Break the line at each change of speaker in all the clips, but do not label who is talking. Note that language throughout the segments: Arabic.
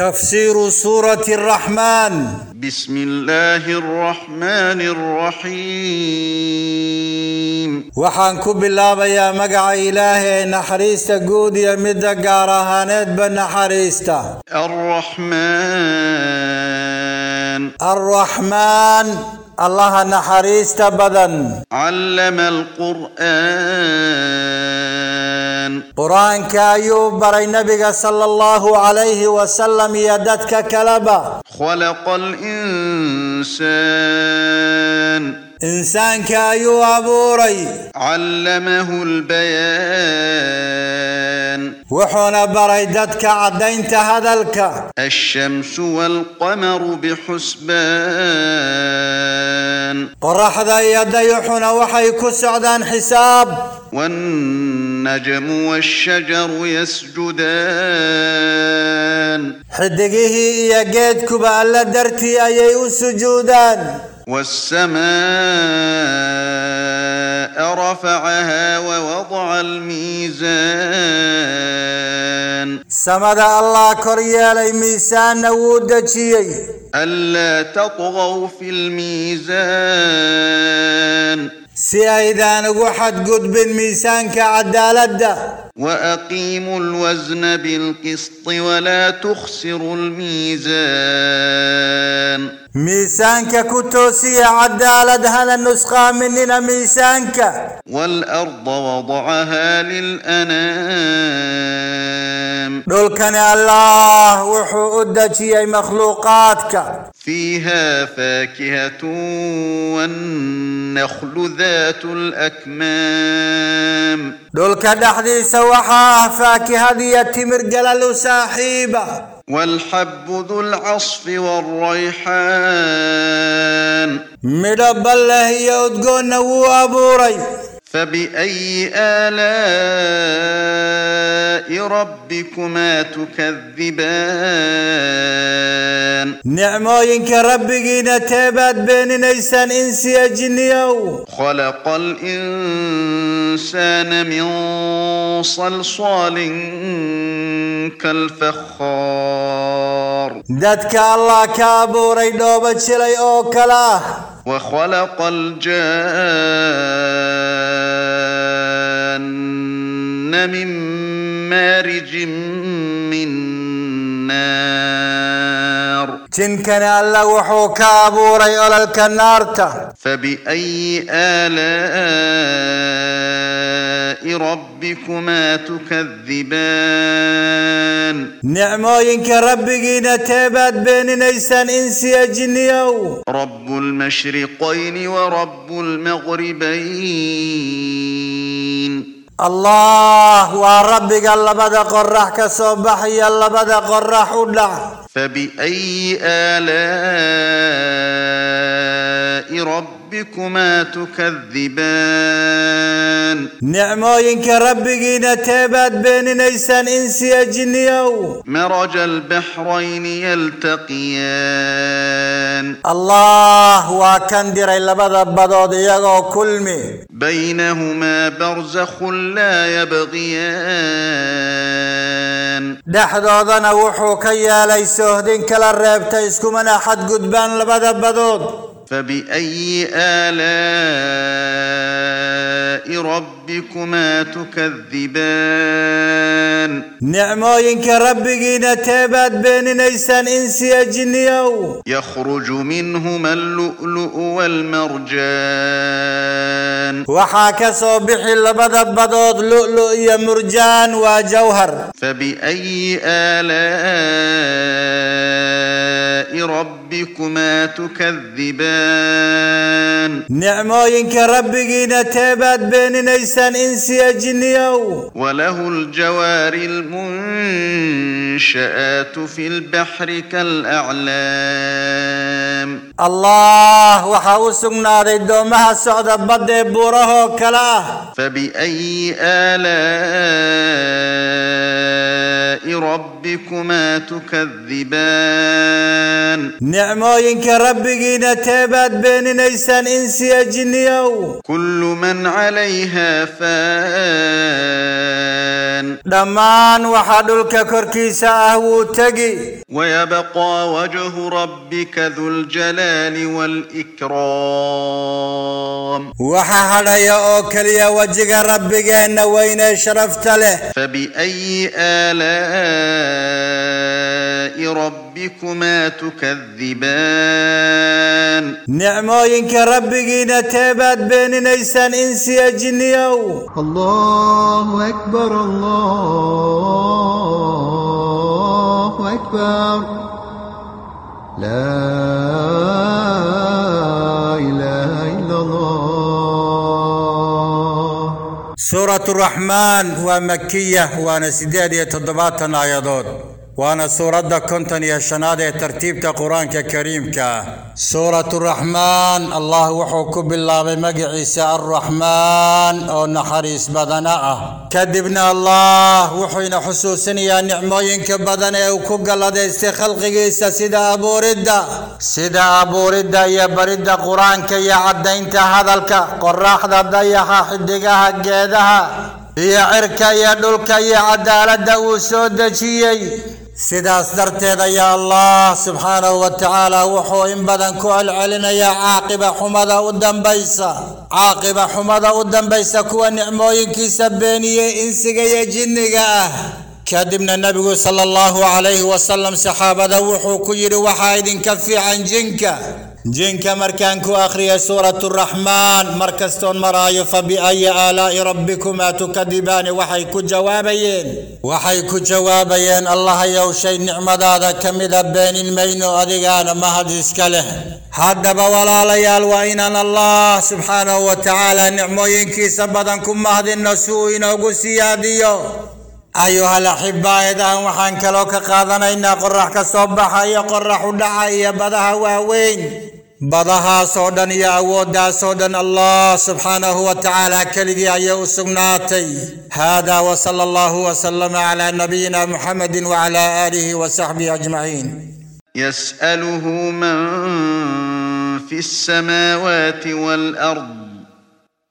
تفسير سورة الرحمن.
بسم الله الرحمن الرحيم.
وحانكو بالله يا مقع إلهي نحريست قود يا مدى قارهانات بنحريستا
الرحمن.
الرحمن الله نحريست بدن.
علم القرآن. ويان
قران كايوب بري نبيك صلى الله عليه وسلم يدتك كلبا
خلق الإنسان.
انسان كايو ابوري
علمه البيان.
وحنا بريدتك عدينت هذا الك
الشمس والقمر بحسبان.
قرح ذا يدي حنا وحيك كسعدان حساب.
النجم والشجر يسجدان.
حدقه يجدك بعلى درتي أيه سجودان.
والسماء رفعها ووضع الميزان.
سمد الله كريا لي ميسان ودجي
ألا تطغوا في الميزان.
سيدان وحد قد بن ميسان كعدالة
وأقيموا الوزن بالقسط ولا تخسروا الميزان.
ميسانك كتوسي عدالة هذا النسخة مننا ميسانك.
والأرض وضعها للأنام.
دول كان الله وحو مخلوقاتك.
فيها فاكهة والنخل ذات الأكمام.
دول كان دحدي سوحا فاكهة ديتي مرجلة صاحبة
والحب ذو العصف والريحان.
مربى الله يودقون وابو ريح.
فبأي آلاء ربكما تكذبان
نعمائك ربكين تابت بين نيسان إنسي جنيو
خلق الإنسان من صلصال كالفخار.
داتك الله كابو ريدو بچلي أوكلا.
وخلق الجان جهنم من مارج من نار.
تنكن الله وحوك أبوري أولا الكنارته
فبأي آلاء ربكما تكذبان؟
نعم إنك ربكين تابت بين نيسان إنسي جنيو
رب المشرقين ورب المغربين.
الله وربك الله بدا قرحك صبحي الله بدا قرح
فبأي آلاء ربكما تكذبان.
نعم إنك ربك نتابت بين نيسان إنسي جنيو
مرج البحرين يلتقيان.
الله وكان دير إلا بدا كلمي.
بينهما برزخ لا يبغيان.
دحضو ظن وحو كيا دين كلا الرابتا يسكمنا حد قدبان لبدا بدود.
فبأي آلاء ربكما تكذبان؟
نعم إنك ربك نتابت بين نيسان إنسي جنيو
يخرج منهما اللؤلؤ والمرجان.
وحاك صبح لبد بدود لؤلؤ يا مرجان وجوهر.
فبأي آلاء ربكما ربكما تكذبان.
نعمو ينك ربك إن تيبات بين نيسان إنس إنسي أجنيو
وله الجوار المنشآت في البحر كالأعلام.
الله وحاوسك ناري دومها سعد بد بوره كلا.
فبأي آلاء ربكما تكذبان؟
نعموينك ربقين تيبات بين نيسان إنسيا جنيو
كل من عليها فات ويبقى
دمان وحدلك كركيسا أهو تجي.
ويبقى وجه ربك ذو الجلال والإكرام.
وححل يا أوكل يا وجه ربك أن وين شرفت له.
فبأي آلاء ربكما تكذبان؟
نعم إنك ربك نتابت بين نيسان إنسي جنيو
الله أكبر الله الله أكبر. لا إله إلا الله.
سورة الرحمن هو مكية هو نسيدية تضباطنا يضوط وأنا سورة دا كنتن يا شنادة ترتيب تا قرآن كريم كا. سورة الرحمن الله وحوكو بالله بمقع عيسى الرحمن. أو نحريس بدناء. كدبنا الله وحوين حسوسين يا نعموين كبدناء وكوك الله دا استخلق عيسى سيدة أبو ردة. سيدة أبو ردة يا بردة قرآن كا يا عدين تا هذا الكا. قراخ دا دايا حدقها قيدها. Cirka iyo dhulka iyo cadaaladda uu soo dejiyey sidaas darteed ayaa allah subxaanahu wa tacaala wuxuu in badan ku celcelinayaa caaqiba xumada u dambaysa caaqiba xumada u dambaysa kuwa nicmooyinkiisa beeniyey insiga iyo jinniga ah kadibna nebigu sala allahu calayhi wasalam saxaabada wuxuu ku yidhi waxaa idinka fiican jinka جنك مركانكو أخرية سورة الرحمن. مركزتون مرايا فبأي آلاء ربكما تكذبان؟ وحيكو جوابين. وحيكو جوابين. الله يوشي النعمة دادا كمدا بين المين أذيقان مهدس كله حدب ولا ليال وإنان الله سبحانه وتعالى نعمه ينكي سبدا كم مهد النسوين وقسيا ديو أيها الأحبة إذا وحان كلوك قادنا إنا قرح كسوبحا يقرح دعايا بدها واوين بدها صودا يا ودا صودا الله سبحانه وتعالى كلدي يا سناتي هذا وصلى الله وسلم على نبينا محمد وعلى آله وصحبه أجمعين.
يسأله من في السماوات والأرض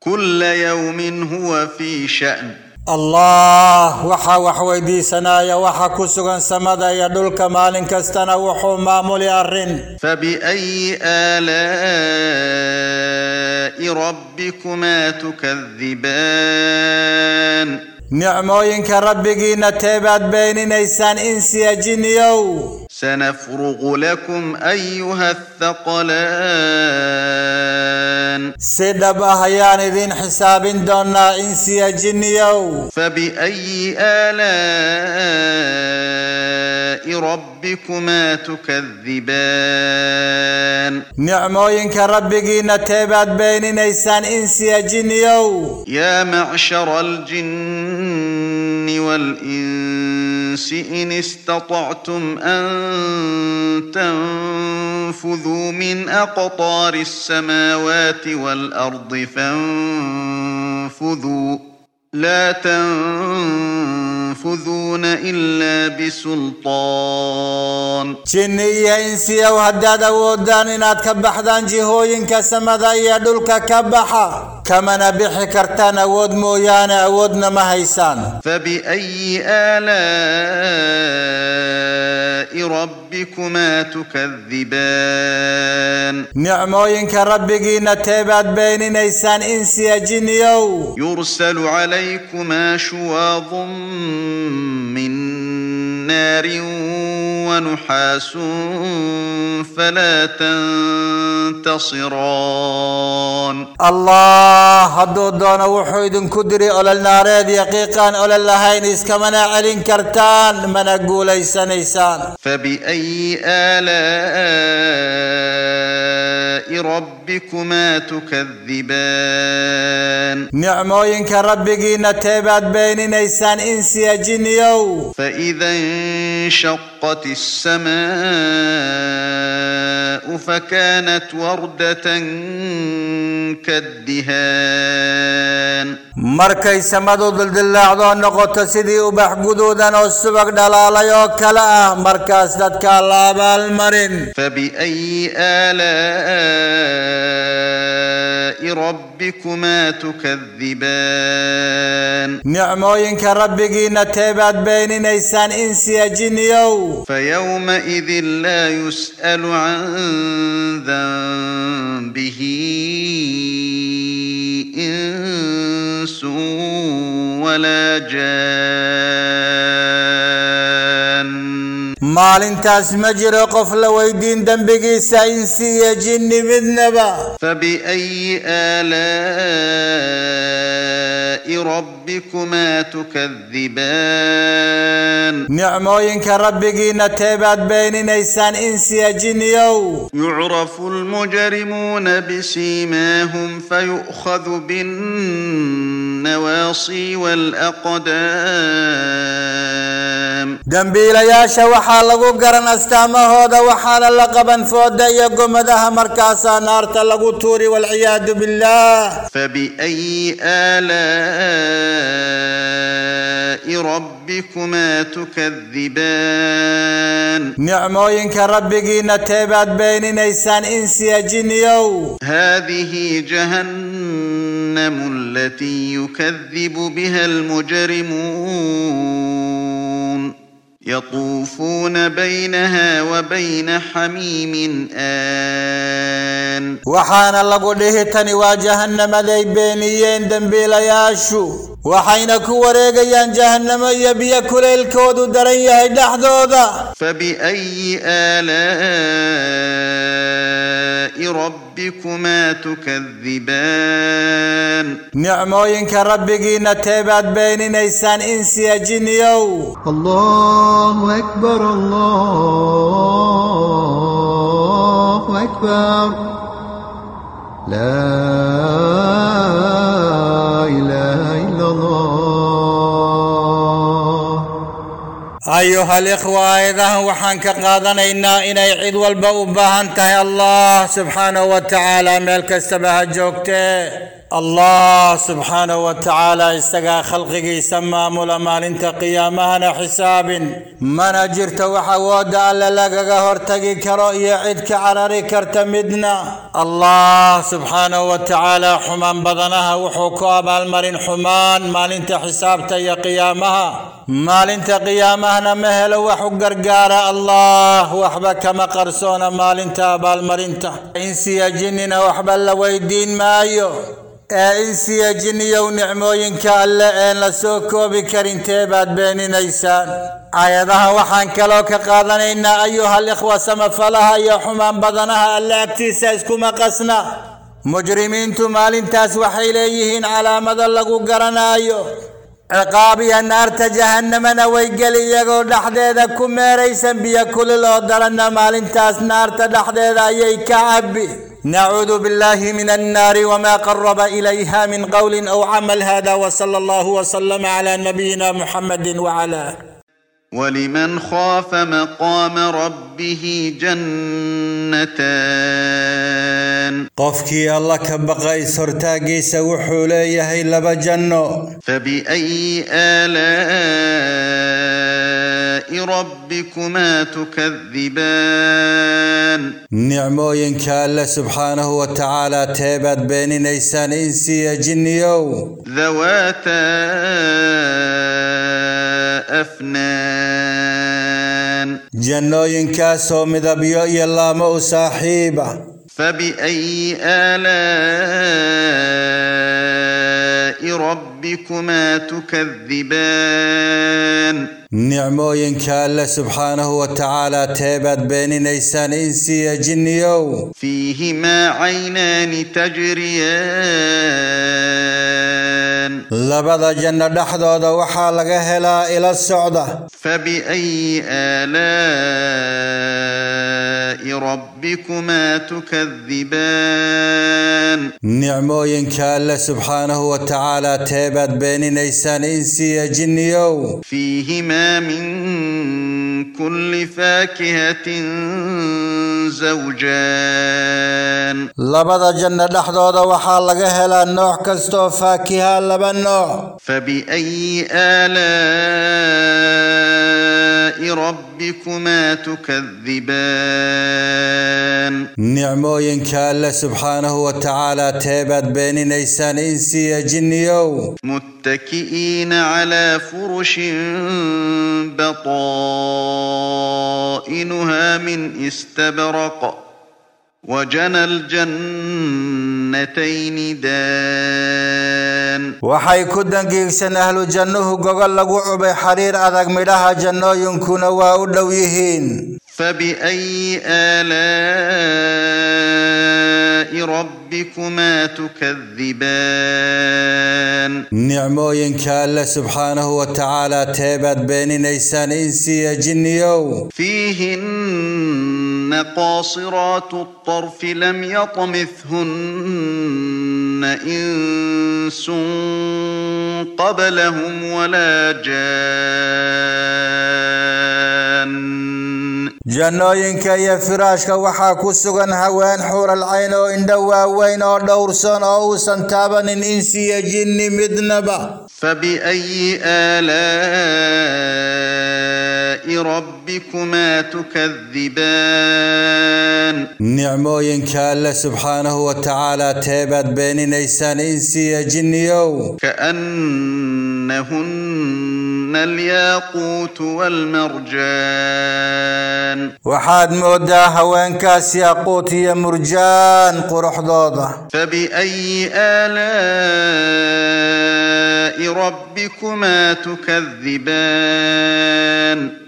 كل يوم هو في شأن.
Allah waxaa wax weydiisanaya waxa ku sugan samada iyo dhulka maalin kastana wuxuu maamuli arrin
فبأي آلاء ربكما تكذبان
nicmooyinka rabbigiina teebaad beeninaysaan insiya jinniyow
سنفرغ لكم أيها الثقلان.
سدب هيان ذين حساب دون إنسي جنيو
فبأي آلان ربكما تكذبان.
nicmooyinka rabbigiina teebaad beeninaysaan insiya jinniyow
يا معشر الجن والإنس إن استطعتم أن تنفذوا من أقطار السماوات والأرض فانفذوا. لا ينفذون إلا بسلطان.
جنية إنسية وهداد ودان إنات كبح دان جهوين كسمد كما نبيحي كرتان أود مويان أود نمهيسان
فبأي آلاء ربكما تكذبان؟
نعموين كربقي نتيبات بين نيسان إنسي جنيو
يرسل عليكما شواظ من نار ونحاس فلا تنتصران.
الله حدودنا وحيد كدر على النار يقيقا على اللهين إسكمنا علين كرتان. من أقول إيسان إيسان
فبأي آلاء ربكما تكذبان.
نعم إنك ربقي نتابعت بين نيسان إنسي جنيو
فإذا انشق وانشقت السماء فكانت وردة كالدهان.
مركي سمدو دل دل لعضو النقطة سيدي وبح قدودا والسبق دلال يوكلا مركز دتك الله بالمرين
فبأي آلاء ربكما تكذبان.
نعم نعموين كربقين تيبات بين نيسان إنسي جنيو
فيومئذ لا يسأل عن ذنبه إنس ولا جان.
مال انتاس مجر قفل ويدين دم دنبقي سينسي جن مذنبا
فبأي آلاء ربكما تكذبان؟
نعم نعموينك ربقي نتيبات بين نيسان انسي جن يو.
يعرف المجرمون بسيماهم فيؤخذ بالنسبة النواصي والأقدام.
دنبيل يا شو حالك قرن استامه هذا وحال اللقب انفود يا قمدها مركاسا نار تلق توري والعياد بالله.
فبأي آلام ربكما تكذبان.
نعم نعموين كربك نتيبات بين نيسان إنسي جنيو
هذه جهنم التي يكذب بها المجرمون. يطوفون بينها وبين حميم آن.
وحان الله قده تنوا جهنم ذي بيني يندم بلا ياشو. وحين كوريغا يان جهنم يبيا كوليل كودو درن يهي دحدودا
فبأي آلاء ربكما تكذبان؟
نعم نعموين كربقين تيبات بين نيسان إنسي جنيو.
الله أكبر الله أكبر. لا إله
أيها الإخوة إذا وحنك قادنا إنا إنا يعيد والبوبة أنتهي الله سبحانه وتعالى ملك السبه جوكته. الله سبحانه وتعالى استقى خلقك يسمى مولا مالين تقيامها حساب من أجرت وحوود الا لقى هرتقي كرؤيا عيدك على ريكر تمدنا الله سبحانه وتعالى حمان بضنها وحكوب المرين حمان مال انت تحساب تي قيامها. مال مالين تقيامها مهل وحقر قارا الله وحبك مقرسون مالين تاب المرين تحسيا جننا وحبل ويدين مايو. أيسي أجني يو نعموين كألا أين لسوكو بكارين تيباد بيني نيسان أيضاها وحان كالوكا قادنا إنا أيها الإخوة سمفالها يحمان بدنها ألا اكتساسكو مقصنا مجرمين تمال تاس وحيليهين على مدى اللقو عقاب يا نار جهنم أنا ويجلي يقول دحديدا كم ريسن بيا كل الاضر ان مال انتاس نار تدحديدا يك ابي نعوذ بالله من النار وما قرب إليها من قول أو عمل هذا وصلى الله وسلم على نبينا محمد وعلى
ولمن خاف مقام ربه جنتان.
قفكي الله كبقي سرتاقي سوحو ليه إلا بجنو
فبأي آلاء ربكما تكذبان
نعمو ينكا سبحانه وتعالى تيبت بين نيسان إنسي جنيو
ذواتا أفنان
جنو ينكا سومد بيو يلا مو صاحيبا
فبأي آلاء ربكما تكذبان
نعمو ينكال سبحانه وتعالى تيبت بين نيسان إنسي جنيو
فيهما عينان تجريان ذنبًا
لبد جنة دحدود وحا لغا هلا إلى السعودة
فبأي آلاء ربكما تكذبان؟
نعمو ينكا الله سبحانه وتعالى تابت بين نيسان انسي جنيو
فيهما من كل فاكهة زوجان.
لبدا جنة لحظة وحالك هلا نوع كستو فاكهة لبنو.
فبأي آلام ربكما تكذبان.
نِعْمَ نعموين كالا سبحانه وتعالى تيبت بين نيسان إنسي جنيو
متكئين على فرش بطائنها من استبرق. وجنى الجنتين دان.
وحي كدن جيسن أهل جنة قغل لغو عبي حرير أذك مدها جنة ينكون وأولويهين
فبأي آلاء ربكما تكذبان؟
نعم نعموين كالا سبحانه وتعالى تابت بين نيسان إنسي جنيو.
فيهن قاصرات الطرف لم يطمثهن إنس قبلهم ولا جان.
جنوين كي فراشك وحاكو سغن هوان حور العين وإن دواوين ودورسون أو سنتابن إنسي جن مدنبا.
فبأي آلاء ربكما تكذبان
نعمو ينكال سبحانه وتعالى تيبت بين نيسان إنسي جنيو
كأنهن إن الياقوت والمرجان.
وحاد مودا هوان كاس ياقوت يا مرجان قرح ضوضة.
فبأي آلاء ربكما تكذبان؟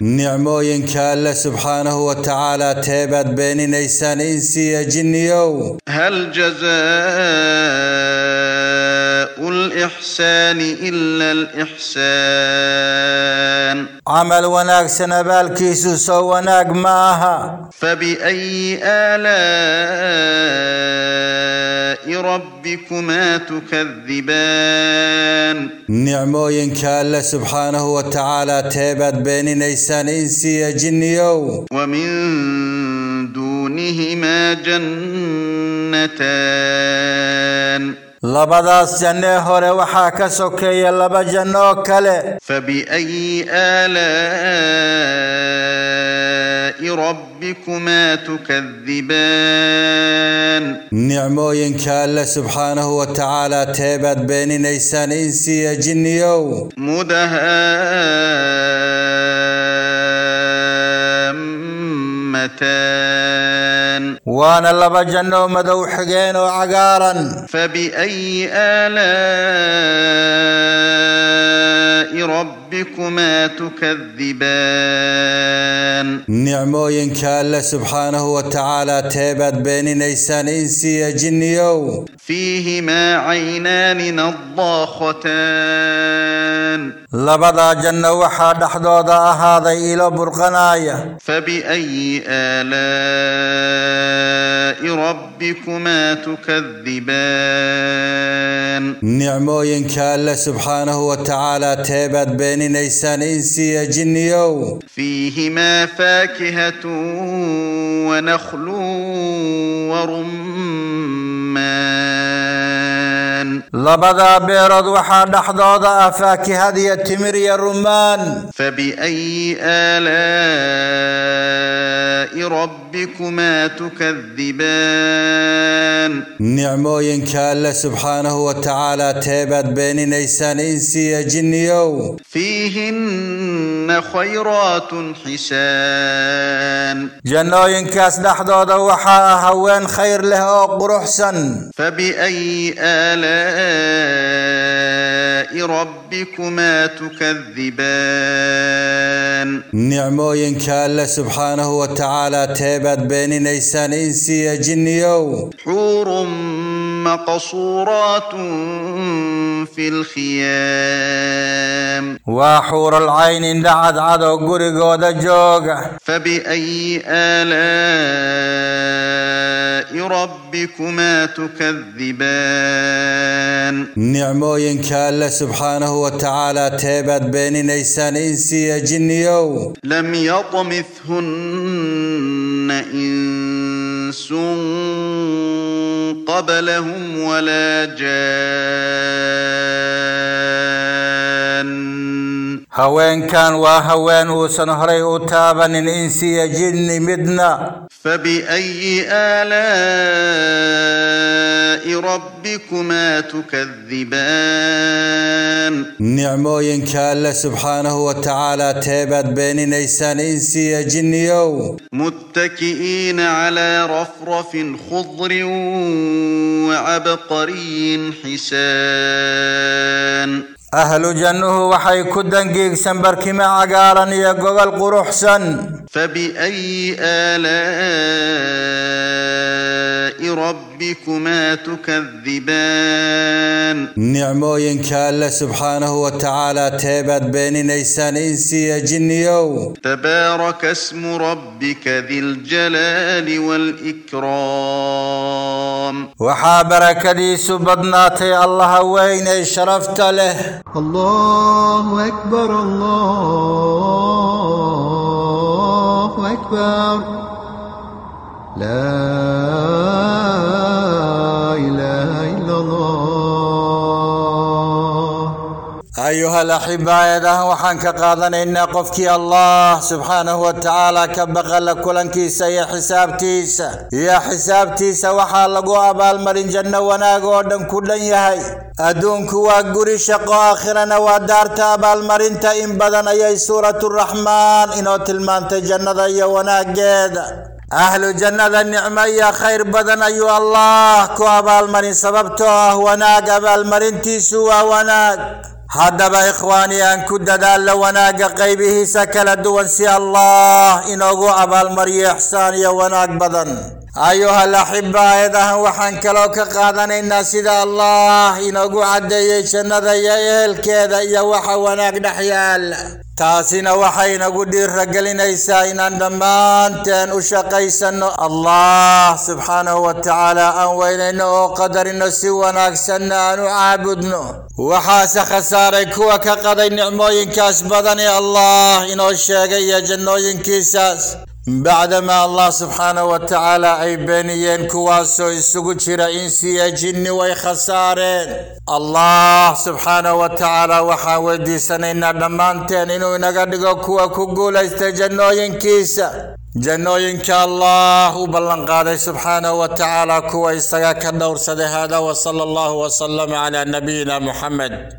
نعمو ينكا سبحانه وتعالى تيبت بين نيسان إنسي جنيو
هل جزاء الإحسان إلا الإحسان
عمل وناك سنبال كيسوس وناك معها
فبأي آلاء ربكما تكذبان
نعم ينكى سبحانه وتعالى تابت بين نيسان إنسي جنيو
ومن دونهما جنتان
لبداس جنة هره وحاك سوكي لبا جنه
فبأي آلاء ربكما تكذبان؟
نعمو ينكا الله سبحانه وتعالى تيبت بين نيسان إنسي جنيو
مدهام جنتان
وأنا لبا جنو مدو حقين وعقارا
فبأي آلاء ربك ربكما تكذبان.
نعمو ينكال سبحانه وتعالى تيبت بين نيسان إنسي جنيو
فيهما عينان الضاختان
لبدا جن وحاد حدودا هذا إلى برقنايا.
فبأي آلاء ربكما تكذبان؟
نعمو ينكال سبحانه وتعالى تيبت بين إن نيسان إنسي جنيو
فيهما فاكهة ونخل ورمان.
Beerood waxaa dhexdooda ah faakihad iyo timir iyo rumaan
فبأي آلاء ربكما تكذبان
nicmooyinka alle subxaanahu wa tacaala teebaad beeninaysaan insiya jinniyow
فيهن خيرات حسان
dhexdooda waxaa ah haween khayr leh oo quruxsan
فبأي آلاء ربكما تكذبان
نعمو ينكا الله سبحانه وتعالى تيبت بين نيسان إنسي جنيو
حور مقصورات في الخيام
وحور العين اندعد عد قرقو دجوغ
فبأي آلام ربكما تكذبان
نعمو ينكى الله سبحانه وتعالى تيبت بين نيسان إنسي جنيو
لم يطمثهن إنس قبلهم ولا جان.
هوان كان وهوان وسنهري وتابا انسي جن مدنا.
فبأي آلاء ربكما تكذبان؟
نعم نعموين كان سبحانه وتعالى تابت بين نيسان إنسي جن يوم
متكئين على رفرف خضر وعبقري حسان.
أهل جنة وحي كدن جيك سنبر كما عقارن يا جوجل سن.
فبأي آلاء ربكما تكذبان.
نعمو ينكال سبحانه وتعالى تيبت بين نيسان إنسي يا جنيو
تبارك اسم ربك ذي الجلال والإكرام.
وحابرك لي سبدناتي الله وين شرفت له.
الله أكبر الله أكبر. لا الله.
أيها الأحباء إذا وحنك قادنا إن قفك الله سبحانه وتعالى كبغ لك لنكيس يا حساب تيس. يا حساب تيس وحالقوا أبا المرين جنة وناقوا دم كل يهي. أدونك وقري شقوا آخرنا ودارت أبا المرين تئن بدن أي سورة الرحمن إنو تلمان تجنة يا وناقيد أهل جنة النعمة يا خير بدن أيو الله. كواب المرين سببته وناق أبا المرين تيسوا وناق هذا إخواني أن كد دال وناق قيبه سكل الدوان سي الله. إنه أبا المرين إحسان يا وناق بدن أيها الأحبة إذا وحنك لو كقادنا الناس إذا الله إنقو عدي يشن ذا يهل كذا يوحى ونقد حيال تاسين وحي نقو دير رقل نيسا إن أندمان تين أشقيسا الله سبحانه وتعالى أن أنوين إنه قدر إنه سوى ناكسا نعابدنا وحاس خسارك وكقضي نعموين كاس بدني الله إنه الشيقي يجنوين ينكسس بعدما الله سبحانه وتعالى أي بنيين كواسو يسوق شرائين سيا جن ويخسارين الله سبحانه وتعالى وحاودي سنين نمانتين إنو نقدق كوا كقول استجنوين كيسا جنوين كالله بلن قادي سبحانه وتعالى كوا استقاك النور سدهذا وصلى الله وسلم على نبينا محمد.